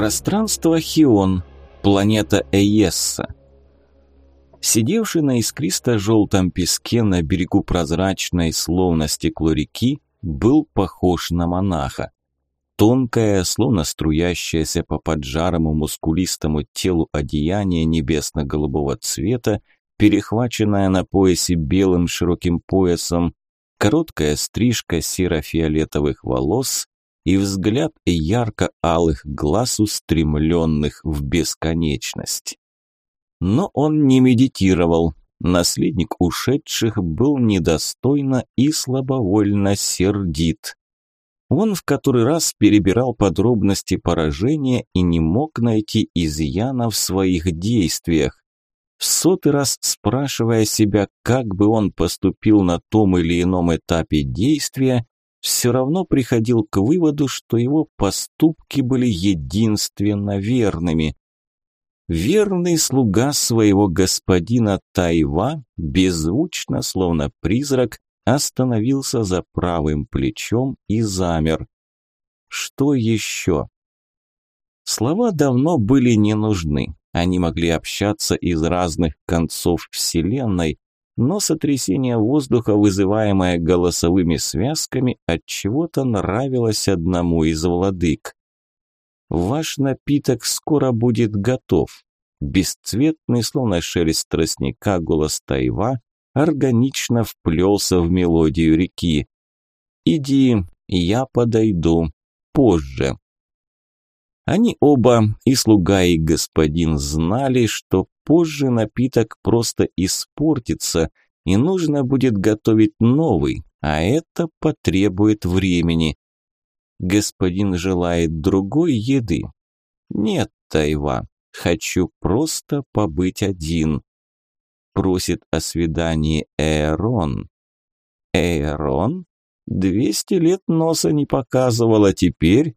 Пространство Хион, планета Эйесса. Сидевший на искристо-желтом песке на берегу прозрачной, словно стекло реки, был похож на монаха. Тонкое, словно струящееся по поджарому мускулистому телу одеяние небесно-голубого цвета, перехваченное на поясе белым широким поясом, короткая стрижка серо-фиолетовых волос и взгляд ярко-алых глаз, устремленных в бесконечность. Но он не медитировал. Наследник ушедших был недостойно и слабовольно сердит. Он в который раз перебирал подробности поражения и не мог найти изъяна в своих действиях. В сотый раз спрашивая себя, как бы он поступил на том или ином этапе действия, все равно приходил к выводу, что его поступки были единственно верными. Верный слуга своего господина Тайва, беззвучно, словно призрак, остановился за правым плечом и замер. Что еще? Слова давно были не нужны. Они могли общаться из разных концов Вселенной, но сотрясение воздуха, вызываемое голосовыми связками, от чего-то нравилось одному из владык. Ваш напиток скоро будет готов. Бесцветный, словно шелест тростника, голос Тайва органично вплелся в мелодию реки. «Иди, я подойду. Позже». Они оба, и слуга, и господин, знали, что позже напиток просто испортится, и нужно будет готовить новый, а это потребует времени. Господин желает другой еды. Нет, Тайва, хочу просто побыть один просит о свидании Эйрон. Эйрон? Двести лет носа не показывала, теперь...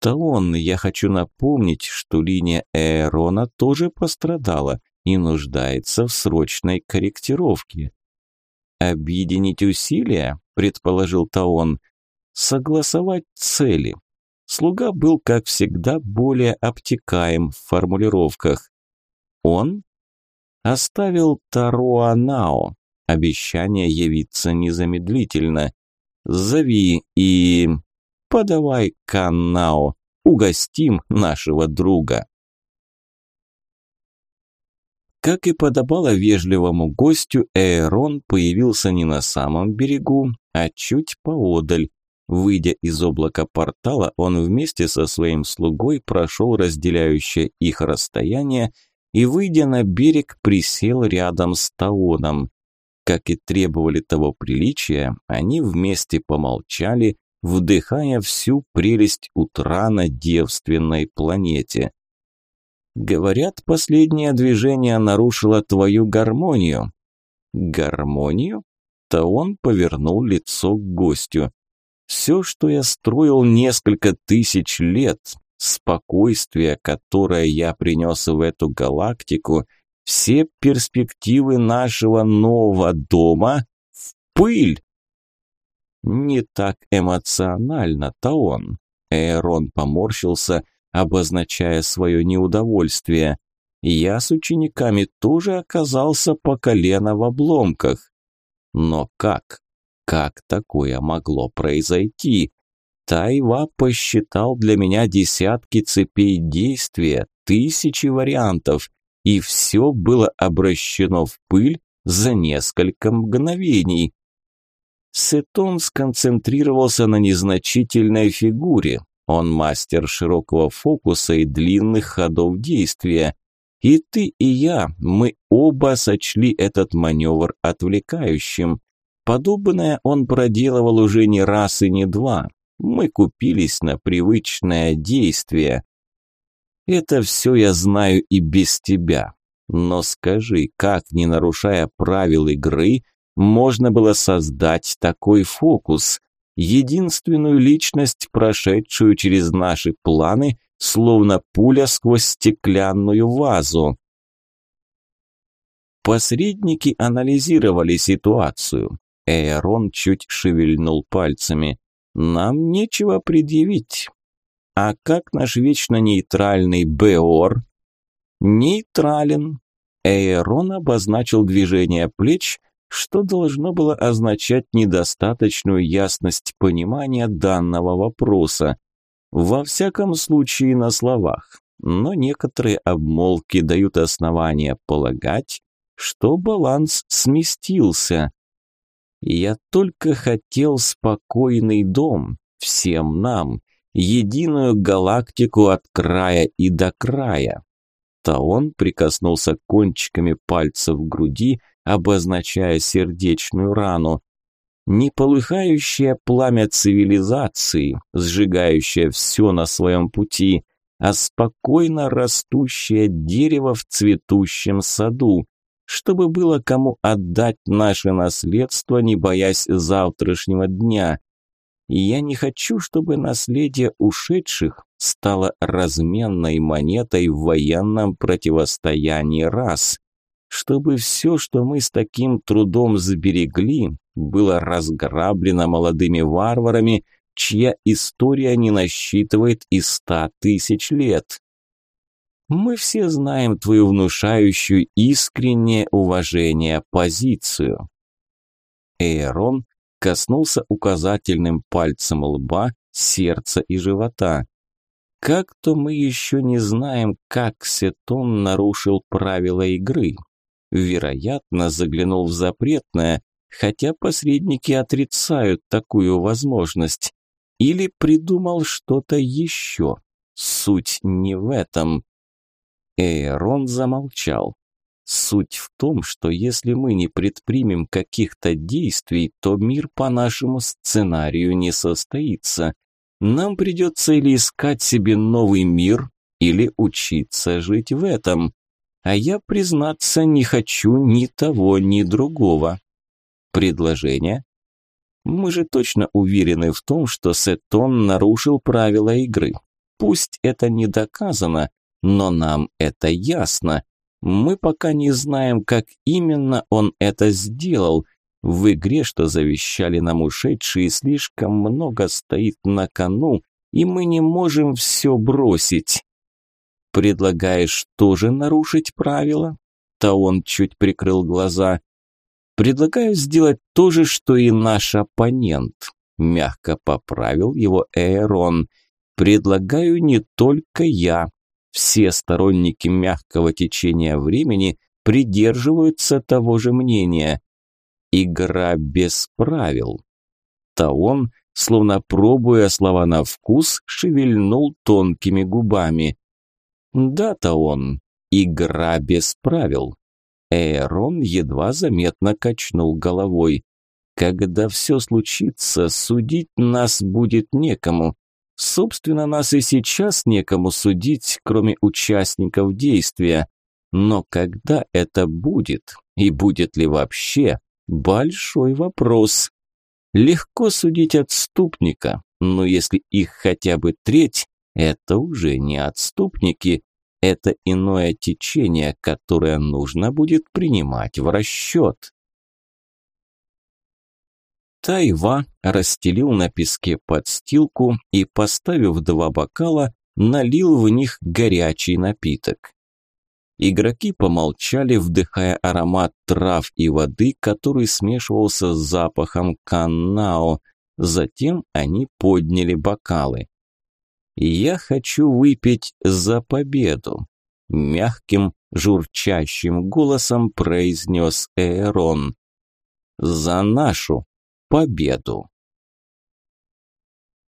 Таон, я хочу напомнить, что линия Эйрона тоже пострадала и нуждается в срочной корректировке. «Объединить усилия?» – предположил Таон. «Согласовать цели». Слуга был, как всегда, более обтекаем в формулировках. Он Оставил Таруанао. Обещание явиться незамедлительно. Зови и... Подавай Канао. Угостим нашего друга. Как и подобало вежливому гостю, Эйрон появился не на самом берегу, а чуть поодаль. Выйдя из облака портала, он вместе со своим слугой прошел разделяющее их расстояние и, выйдя на берег, присел рядом с Таоном. Как и требовали того приличия, они вместе помолчали, вдыхая всю прелесть утра на девственной планете. «Говорят, последнее движение нарушило твою гармонию». «Гармонию?» Таон повернул лицо к гостю. «Все, что я строил несколько тысяч лет, спокойствие, которое я принес в эту галактику, все перспективы нашего нового дома в пыль. Не так эмоционально-то он. Эйрон поморщился, обозначая свое неудовольствие. Я с учениками тоже оказался по колено в обломках. Но как? Как такое могло произойти? Тайва посчитал для меня десятки цепей действия, тысячи вариантов, и все было обращено в пыль за несколько мгновений. Сетон сконцентрировался на незначительной фигуре. Он мастер широкого фокуса и длинных ходов действия. И ты, и я, мы оба сочли этот маневр отвлекающим. Подобное он проделывал уже не раз и не два. Мы купились на привычное действие. Это все я знаю и без тебя. Но скажи, как, не нарушая правил игры, можно было создать такой фокус? Единственную личность, прошедшую через наши планы, словно пуля сквозь стеклянную вазу. Посредники анализировали ситуацию. Эйрон чуть шевельнул пальцами. Нам нечего предъявить. А как наш вечно нейтральный Беор? Нейтрален. Эйрон обозначил движение плеч, что должно было означать недостаточную ясность понимания данного вопроса. Во всяком случае на словах, но некоторые обмолвки дают основания полагать, что баланс сместился. Я только хотел спокойный дом, всем нам, единую галактику от края и до края. Таон прикоснулся кончиками пальцев к груди, обозначая сердечную рану. Неполыхающее пламя цивилизации, сжигающее все на своем пути, а спокойно растущее дерево в цветущем саду, чтобы было кому отдать наше наследство, не боясь завтрашнего дня. И я не хочу, чтобы наследие ушедших стало разменной монетой в военном противостоянии рас. Чтобы все, что мы с таким трудом сберегли, было разграблено молодыми варварами, чья история не насчитывает и ста тысяч лет. Мы все знаем твою внушающую искреннее уважение позицию. Эйрон коснулся указательным пальцем лба, сердца и живота. Как-то мы еще не знаем, как Сетон нарушил правила игры. Вероятно, заглянул в запретное, хотя посредники отрицают такую возможность. Или придумал что-то еще. Суть не в этом. Эйрон замолчал. Суть в том, что если мы не предпримем каких-то действий, то мир по нашему сценарию не состоится. Нам придется или искать себе новый мир, или учиться жить в этом. А я, признаться, не хочу ни того, ни другого. Предложение? Мы же точно уверены в том, что Сетон нарушил правила игры. Пусть это не доказано, но нам это ясно. Мы пока не знаем, как именно он это сделал. В игре, что завещали нам ушедшие, слишком много стоит на кону, и мы не можем все бросить. Предлагаешь тоже нарушить правила? То он чуть прикрыл глаза. Предлагаю сделать то же, что и наш оппонент. Мягко поправил его Эйрон. Предлагаю не только я, все сторонники мягкого течения времени придерживаются того же мнения. Игра без правил. Таон, словно пробуя слова на вкус, шевельнул тонкими губами. Да, Таон, игра без правил. Эйрон едва заметно качнул головой. Когда все случится, судить нас будет некому. Собственно, нас и сейчас некому судить, кроме участников действия. Но когда это будет, и будет ли вообще, большой вопрос. Легко судить отступника, но если их хотя бы треть, это уже не отступники, это иное течение, которое нужно будет принимать в расчет. Тайва расстелил на песке подстилку и, поставив два бокала, налил в них горячий напиток. Игроки помолчали, вдыхая аромат трав и воды, который смешивался с запахом каннао. Затем они подняли бокалы. «Я хочу выпить за победу», – мягким, журчащим голосом произнес Эйрон. «За нашу победу.